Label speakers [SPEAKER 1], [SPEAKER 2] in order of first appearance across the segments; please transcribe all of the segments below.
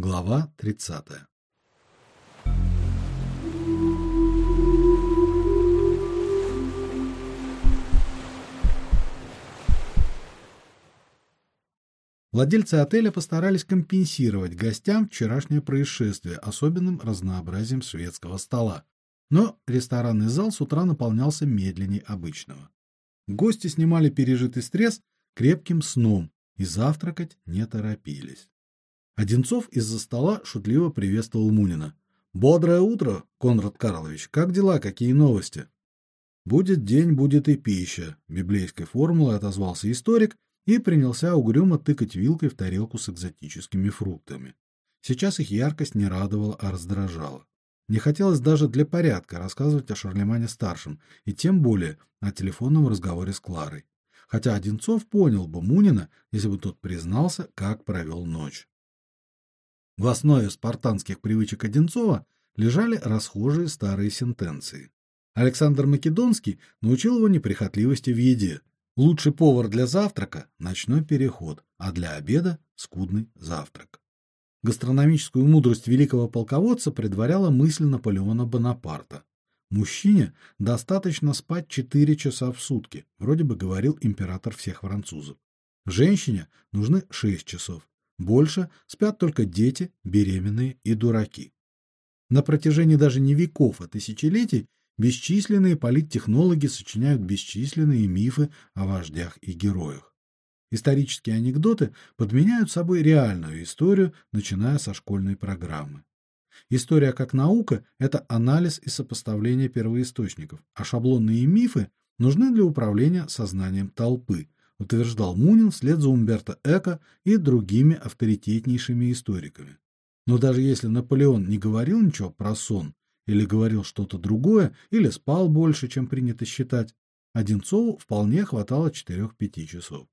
[SPEAKER 1] Глава 30. Владельцы отеля постарались компенсировать гостям вчерашнее происшествие особенным разнообразием светского стола. Но ресторанный зал с утра наполнялся медленнее обычного. Гости снимали пережитый стресс крепким сном и завтракать не торопились. Одинцов из-за стола шутливо приветствовал Мунина. Бодрое утро, Конрад Карлович. Как дела, какие новости? Будет день, будет и пища, библейской формулой отозвался историк и принялся угрюмо тыкать вилкой в тарелку с экзотическими фруктами. Сейчас их яркость не радовала, а раздражала. Не хотелось даже для порядка рассказывать о Шарлемане старшем, и тем более о телефонном разговоре с Кларой. Хотя Одинцов понял бы Мунина, если бы тот признался, как провел ночь. В основе спартанских привычек Одинцова лежали расхожие старые сентенции. Александр Македонский научил его неприхотливости в еде. Лучший повар для завтрака ночной переход, а для обеда скудный завтрак. Гастрономическую мудрость великого полководца предваряла мысль Наполеона Бонапарта. Мужчине достаточно спать 4 часа в сутки, вроде бы говорил император всех французов. Женщине нужны 6 часов, больше спят только дети, беременные и дураки. На протяжении даже не веков, а тысячелетий бесчисленные политтехнологи сочиняют бесчисленные мифы о вождях и героях. Исторические анекдоты подменяют собой реальную историю, начиная со школьной программы. История как наука это анализ и сопоставление первоисточников, а шаблонные мифы нужны для управления сознанием толпы, утверждал Мунин вслед за Умберто Эко и другими авторитетнейшими историками. Но даже если Наполеон не говорил ничего про сон или говорил что-то другое, или спал больше, чем принято считать, Одинцову вполне хватало 4-5 часов.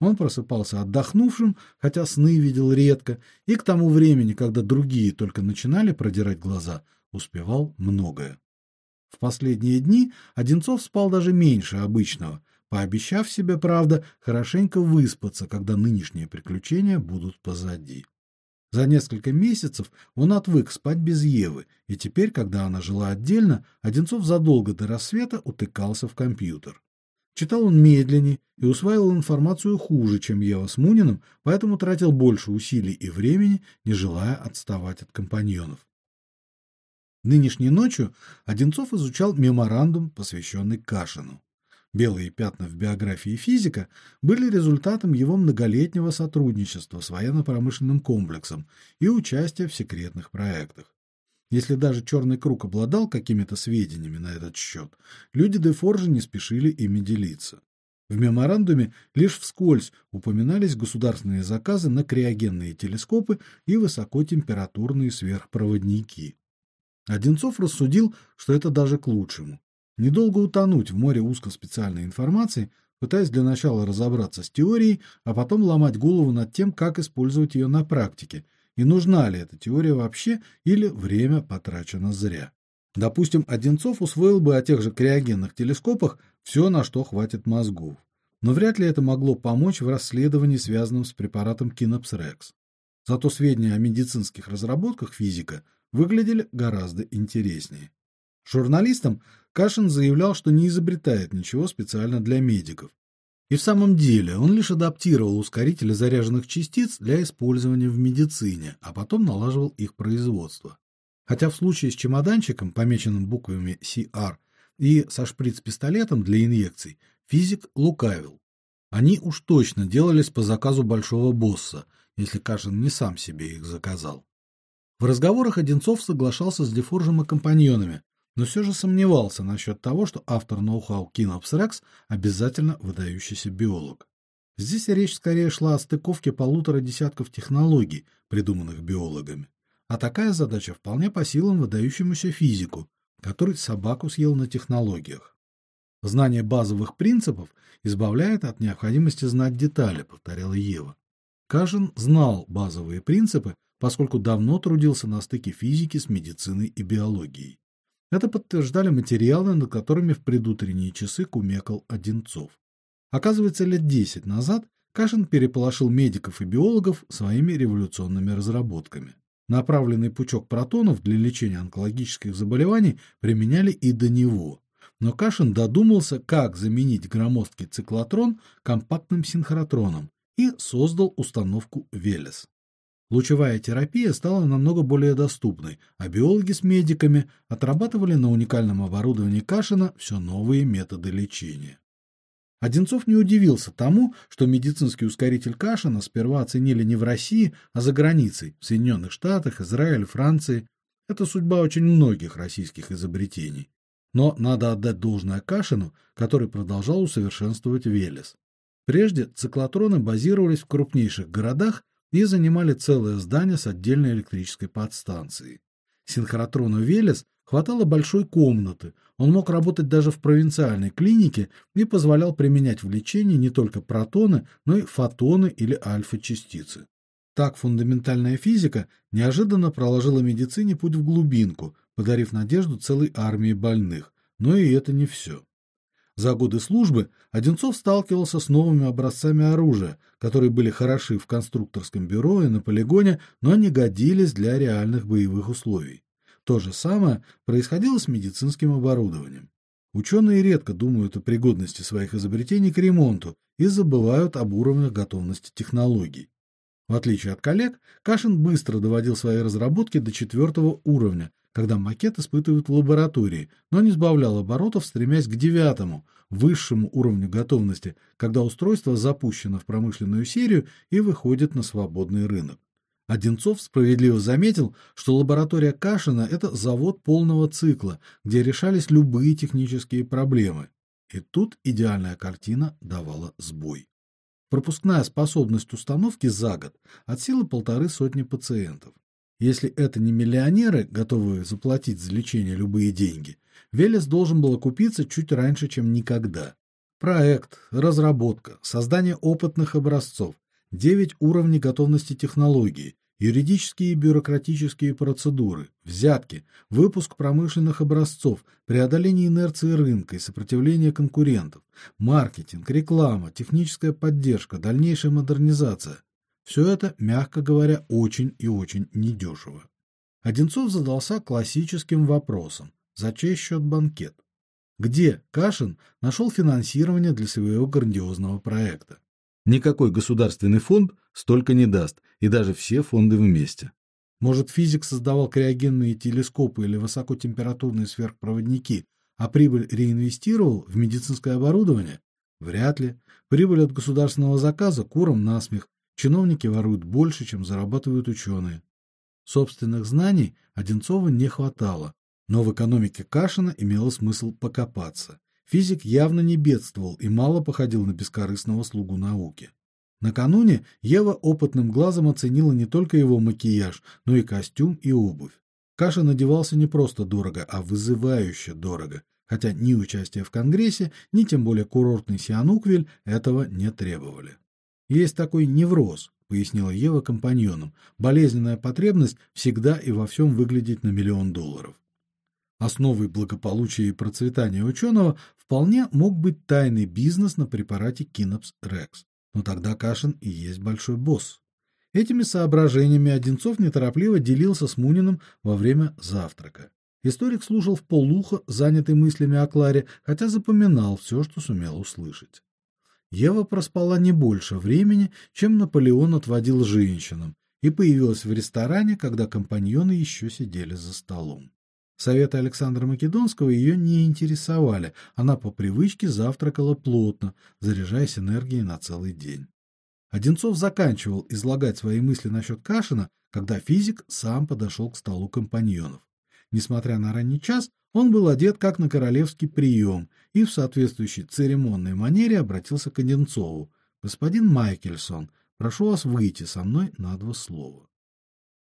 [SPEAKER 1] Он просыпался отдохнувшим, хотя сны видел редко, и к тому времени, когда другие только начинали продирать глаза, успевал многое. В последние дни Одинцов спал даже меньше обычного, пообещав себе, правда, хорошенько выспаться, когда нынешние приключения будут позади. За несколько месяцев он отвык спать без Евы, и теперь, когда она жила отдельно, Одинцов задолго до рассвета утыкался в компьютер. Читал он медленнее и усваивал информацию хуже, чем Ева с Муниным, поэтому тратил больше усилий и времени, не желая отставать от компаньонов. Нынешней ночью Одинцов изучал меморандум, посвященный Кашину. Белые пятна в биографии физика были результатом его многолетнего сотрудничества с военно-промышленным комплексом и участия в секретных проектах. Если даже черный круг обладал какими-то сведениями на этот счет, люди де Форжи не спешили ими делиться. В меморандуме лишь вскользь упоминались государственные заказы на криогенные телескопы и высокотемпературные сверхпроводники. Одинцов рассудил, что это даже к лучшему. Недолго утонуть в море узкоспециальной информации, пытаясь для начала разобраться с теорией, а потом ломать голову над тем, как использовать ее на практике, и нужна ли эта теория вообще или время потрачено зря. Допустим, Одинцов усвоил бы о тех же криогенных телескопах все, на что хватит мозгов. Но вряд ли это могло помочь в расследовании, связанном с препаратом Кинопс-Рекс. Зато сведения о медицинских разработках физика выглядели гораздо интереснее. Журналистам Кашин заявлял, что не изобретает ничего специально для медиков. И в самом деле он лишь адаптировал ускорители заряженных частиц для использования в медицине, а потом налаживал их производство. Хотя в случае с чемоданчиком, помеченным буквами CR, и со шприц-пистолетом для инъекций, физик лукавил. Они уж точно делались по заказу большого босса, если Кашин не сам себе их заказал. В разговорах Одинцов соглашался с Дефоржем и компаньонами, но все же сомневался насчет того, что автор ноу-хау Кинопс Рекс обязательно выдающийся биолог. Здесь речь скорее шла о стыковке полутора десятков технологий, придуманных биологами. А такая задача вполне по силам выдающемуся физику, который собаку съел на технологиях. Знание базовых принципов избавляет от необходимости знать детали, повторяла Ева. Кажин знал базовые принципы, поскольку давно трудился на стыке физики с медициной и биологией. Это подтверждали материалы, над которыми в предутренние часы кумекал Одинцов. Оказывается, лет десять назад Кашин переполошил медиков и биологов своими революционными разработками. Направленный пучок протонов для лечения онкологических заболеваний применяли и до него. Но Кашин додумался, как заменить громоздкий циклотрон компактным синхротроном и создал установку Велес. Лучевая терапия стала намного более доступной, а биологи с медиками отрабатывали на уникальном оборудовании Кашина все новые методы лечения. Одинцов не удивился тому, что медицинский ускоритель Кашина сперва оценили не в России, а за границей, в Соединенных Штатах, Израиле, Франции. Это судьба очень многих российских изобретений. Но надо отдать должное Кашину, который продолжал усовершенствовать Велес. Прежде циклотроны базировались в крупнейших городах и занимали целое здание с отдельной электрической подстанцией. Синхротрону Велес хватало большой комнаты, он мог работать даже в провинциальной клинике и позволял применять в лечении не только протоны, но и фотоны или альфа-частицы. Так фундаментальная физика неожиданно проложила медицине путь в глубинку, подарив надежду целой армии больных. Но и это не все. За годы службы Одинцов сталкивался с новыми образцами оружия, которые были хороши в конструкторском бюро и на полигоне, но не годились для реальных боевых условий. То же самое происходило с медицинским оборудованием. Ученые редко думают о пригодности своих изобретений к ремонту и забывают об уровнях готовности технологий. В отличие от коллег, Кашин быстро доводил свои разработки до четвертого уровня, когда макет испытывают в лаборатории, но не сбавлял оборотов, стремясь к девятому, высшему уровню готовности, когда устройство запущено в промышленную серию и выходит на свободный рынок. Одинцов справедливо заметил, что лаборатория Кашина это завод полного цикла, где решались любые технические проблемы. И тут идеальная картина давала сбой. Пропускная способность установки за год от силы полторы сотни пациентов. Если это не миллионеры, готовые заплатить за лечение любые деньги, Велес должен был окупиться чуть раньше, чем никогда. Проект, разработка, создание опытных образцов, 9 уровней готовности технологии, юридические и бюрократические процедуры, взятки, выпуск промышленных образцов, преодоление инерции рынка и сопротивление конкурентов, маркетинг, реклама, техническая поддержка, дальнейшая модернизация. Все это, мягко говоря, очень и очень недешево. Одинцов задался классическим вопросом: за чей счет банкет? Где Кашин нашел финансирование для своего грандиозного проекта? Никакой государственный фонд столько не даст, и даже все фонды вместе. Может, физик создавал криогенные телескопы или высокотемпературные сверхпроводники, а прибыль реинвестировал в медицинское оборудование? Вряд ли. Прибыль от государственного заказа курам насмех. Чиновники воруют больше, чем зарабатывают ученые. Собственных знаний Одинцову не хватало, но в экономике Кашина имело смысл покопаться. Физик явно не бедствовал и мало походил на бескорыстного слугу науки. Накануне Ева опытным глазом оценила не только его макияж, но и костюм и обувь. Каша надевался не просто дорого, а вызывающе дорого, хотя ни участие в конгрессе, ни тем более курортный Сиануквиль этого не требовали. Есть такой невроз, пояснила Ева компаньонам. Болезненная потребность всегда и во всем выглядеть на миллион долларов. Основой благополучия и процветания ученого вполне мог быть тайный бизнес на препарате Кинопс Рекс. Но тогда Кашин и есть большой босс. Этими соображениями Одинцов неторопливо делился с Муниным во время завтрака. Историк слушал в полуха, занятый мыслями о Кларе, хотя запоминал все, что сумел услышать. Ева проспала не больше времени, чем Наполеон отводил женщинам, и появилась в ресторане, когда компаньоны еще сидели за столом. Советы Александра Македонского ее не интересовали. Она по привычке завтракала плотно, заряжаясь энергией на целый день. Одинцов заканчивал излагать свои мысли насчет Кашина, когда физик сам подошел к столу компаньонов. Несмотря на ранний час, он был одет как на королевский прием и в соответствующей церемонной манере обратился к Одинцову: "Господин Майкельсон, прошу вас выйти со мной на два слова".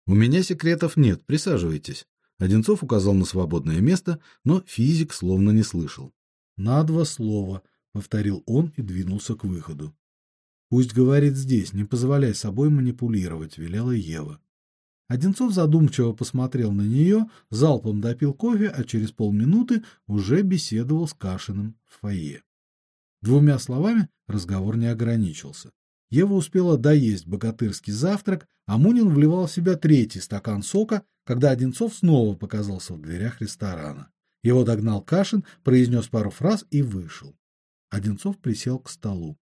[SPEAKER 1] У меня секретов нет, присаживайтесь. Одинцов указал на свободное место, но физик словно не слышал. На два слова, повторил он и двинулся к выходу. Пусть говорит здесь, не позволяй собой манипулировать, велела Ева. Одинцов задумчиво посмотрел на нее, залпом допил кофе, а через полминуты уже беседовал с Кашиным в фойе. Двумя словами разговор не ограничился. Ева успела доесть богатырский завтрак, а Мунин вливал в себя третий стакан сока, когда Одинцов снова показался в дверях ресторана. Его догнал Кашин, произнес пару фраз и вышел. Одинцов присел к столу.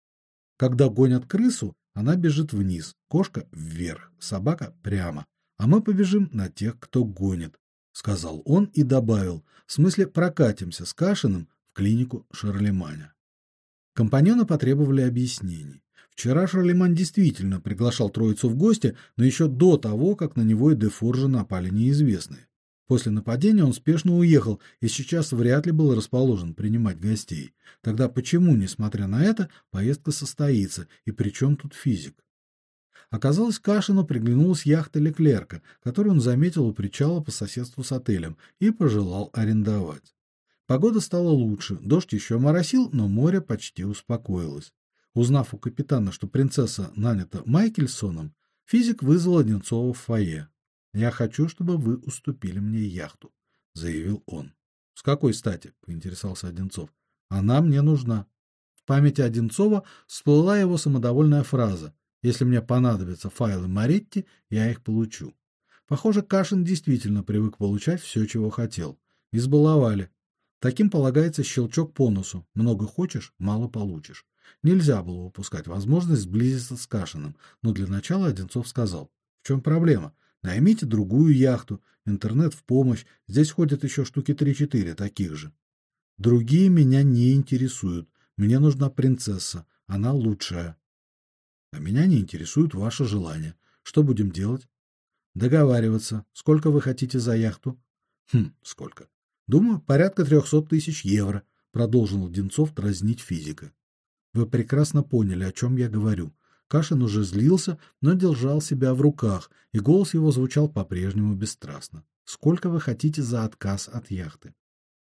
[SPEAKER 1] Когда гонят крысу, она бежит вниз, кошка вверх, собака прямо, а мы побежим на тех, кто гонит, сказал он и добавил: в смысле прокатимся с Кашиным в клинику Шарлеманя. Компаньоны потребовали объяснений. Вчера Шарлемань действительно приглашал троицу в гости, но еще до того, как на него и Дефоржа напали неизвестные. После нападения он спешно уехал и сейчас вряд ли был расположен принимать гостей. Тогда почему, несмотря на это, поездка состоится, и при чем тут физик? Оказалось, Кашину приглянулась яхта Леклерка, которую он заметил у причала по соседству с отелем и пожелал арендовать. Погода стала лучше, дождь еще моросил, но море почти успокоилось. Узнав у капитана, что принцесса нанята Майкельсоном, физик вызвал Одинцова в фойе. Я хочу, чтобы вы уступили мне яхту, заявил он. С какой стати? поинтересовался Одинцов. Она мне нужна. В памяти Одинцова всплыла его самодовольная фраза: если мне понадобятся файлы Маретти, я их получу. Похоже, Кашин действительно привык получать все, чего хотел. Избаловали. Таким полагается щелчок по носу. Много хочешь мало получишь. Нельзя было упускать возможность сблизиться с Кашиным, но для начала Одинцов сказал: "В чем проблема? Наймите другую яхту, интернет в помощь. Здесь ходят еще штуки три-четыре таких же. Другие меня не интересуют. Мне нужна принцесса, она лучшая. А меня не интересуют ваши желания. Что будем делать? Договариваться. Сколько вы хотите за яхту? Хм, сколько? Думаю, порядка трехсот тысяч евро, продолжил Денцов дразнить физика. Вы прекрасно поняли, о чем я говорю. Кашин уже злился, но держал себя в руках, и голос его звучал по-прежнему бесстрастно. Сколько вы хотите за отказ от яхты?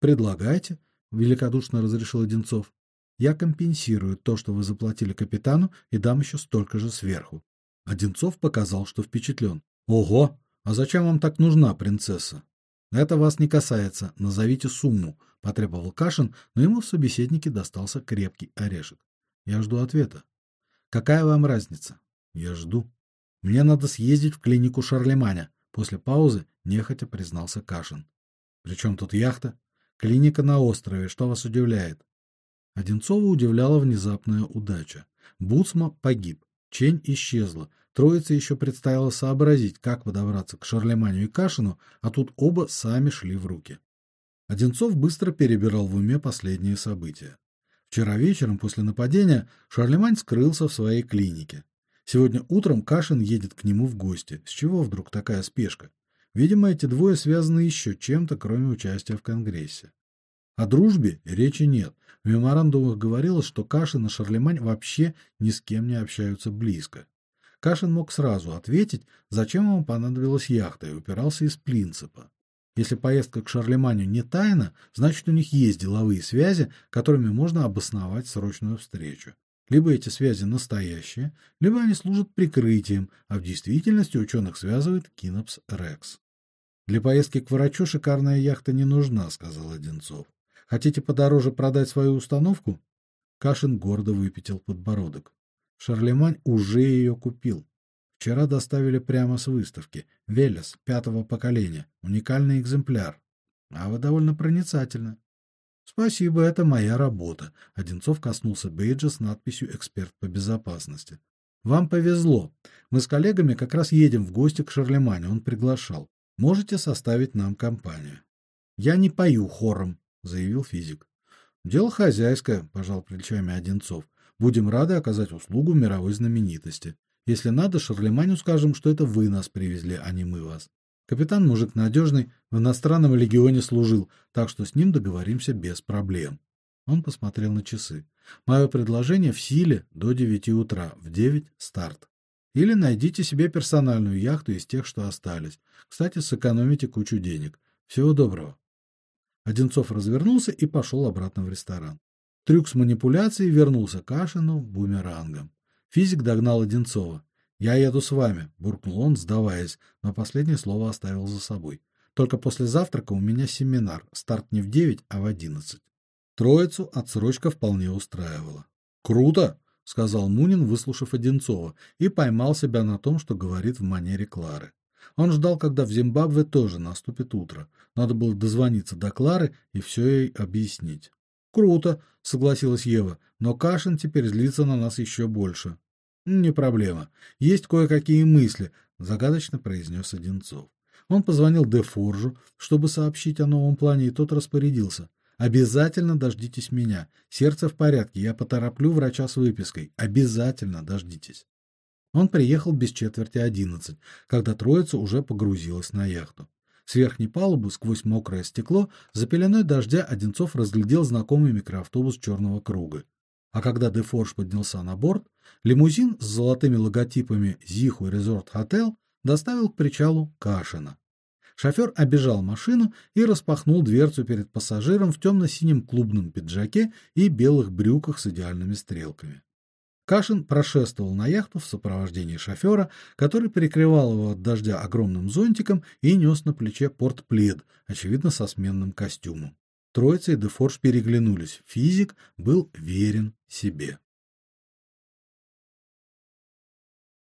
[SPEAKER 1] Предлагайте, великодушно разрешил Одинцов. Я компенсирую то, что вы заплатили капитану, и дам еще столько же сверху. Одинцов показал, что впечатлен. Ого, а зачем вам так нужна принцесса? Это вас не касается, назовите сумму, потребовал Кашин, но ему в собеседнике достался крепкий орешек. Я жду ответа. Какая вам разница? Я жду. Мне надо съездить в клинику Шарлеманя. После паузы нехотя признался Кашин. Причем тут яхта? Клиника на острове, что вас удивляет? Одинцова удивляла внезапная удача. Буцма погиб, Чень исчезла. Троица еще предстояло сообразить, как подобраться к Шарлеманю и Кашину, а тут оба сами шли в руки. Одинцов быстро перебирал в уме последние события. Вчера вечером после нападения Шарлемань скрылся в своей клинике. Сегодня утром Кашин едет к нему в гости. С чего вдруг такая спешка? Видимо, эти двое связаны еще чем-то, кроме участия в конгрессе. О дружбе речи нет. В меморандумах говорилось, что Кашин и Шарлемань вообще ни с кем не общаются близко. Кашин мог сразу ответить, зачем ему понадобилась яхта, и упирался из принципа. Если поездка к Шарлеманю не тайна, значит, у них есть деловые связи, которыми можно обосновать срочную встречу. Либо эти связи настоящие, либо они служат прикрытием, а в действительности ученых связывает Кинопс Рекс. Для поездки к врачу шикарная яхта не нужна, сказал Одинцов. Хотите подороже продать свою установку? Кашин гордо выпятил подбородок. Шарлемань уже ее купил. Вчера доставили прямо с выставки. Велес пятого поколения, уникальный экземпляр. А вы довольно проницательны. Спасибо, это моя работа. Одинцов коснулся бейджа с надписью эксперт по безопасности. Вам повезло. Мы с коллегами как раз едем в гости к Шарлеманю, он приглашал. Можете составить нам компанию. Я не пою хором, заявил физик. Дело хозяйское, пожал плечами Одинцов. Будем рады оказать услугу мировой знаменитости. Если надо, Шарлеманю скажем, что это вы нас привезли, а не мы вас. Капитан мужик надежный, в иностранном легионе служил, так что с ним договоримся без проблем. Он посмотрел на часы. Мое предложение в силе до девяти утра, в девять старт. Или найдите себе персональную яхту из тех, что остались. Кстати, сэкономите кучу денег. Всего доброго. Одинцов развернулся и пошел обратно в ресторан. Трюк с манипуляцией вернулся Кашину бумерангом. Физик догнал Одинцова. "Я еду с вами", буркнул он, сдаваясь, но последнее слово оставил за собой. "Только после завтрака у меня семинар. Старт не в девять, а в одиннадцать". Троицу отсрочка вполне устраивала. "Круто", сказал Мунин, выслушав Одинцова, и поймал себя на том, что говорит в манере Клары. Он ждал, когда в Зимбабве тоже наступит утро. Надо было дозвониться до Клары и все ей объяснить. Круто, согласилась Ева, но Кашин теперь злится на нас еще больше. Не проблема. Есть кое-какие мысли, загадочно произнес Одинцов. Он позвонил Дефоржу, чтобы сообщить о новом плане, и тот распорядился: Обязательно дождитесь меня. Сердце в порядке, я потороплю врача с выпиской. Обязательно дождитесь. Он приехал без четверти одиннадцать, когда троица уже погрузилась на яхту. С верхней палубы сквозь мокрое стекло за пеленой дождя Одинцов разглядел знакомый микроавтобус черного круга. А когда Дефорж поднялся на борт, лимузин с золотыми логотипами Зиху Резорт Хотел доставил к причалу Кашина. Шофер обежал машину и распахнул дверцу перед пассажиром в темно-синем клубном пиджаке и белых брюках с идеальными стрелками. Кашин прошествовал на яхту в сопровождении шофера, который прикрывал его от дождя огромным зонтиком и нес на плече портплед, очевидно, со сменным костюмом. Троица и Дефорж переглянулись. Физик был верен себе.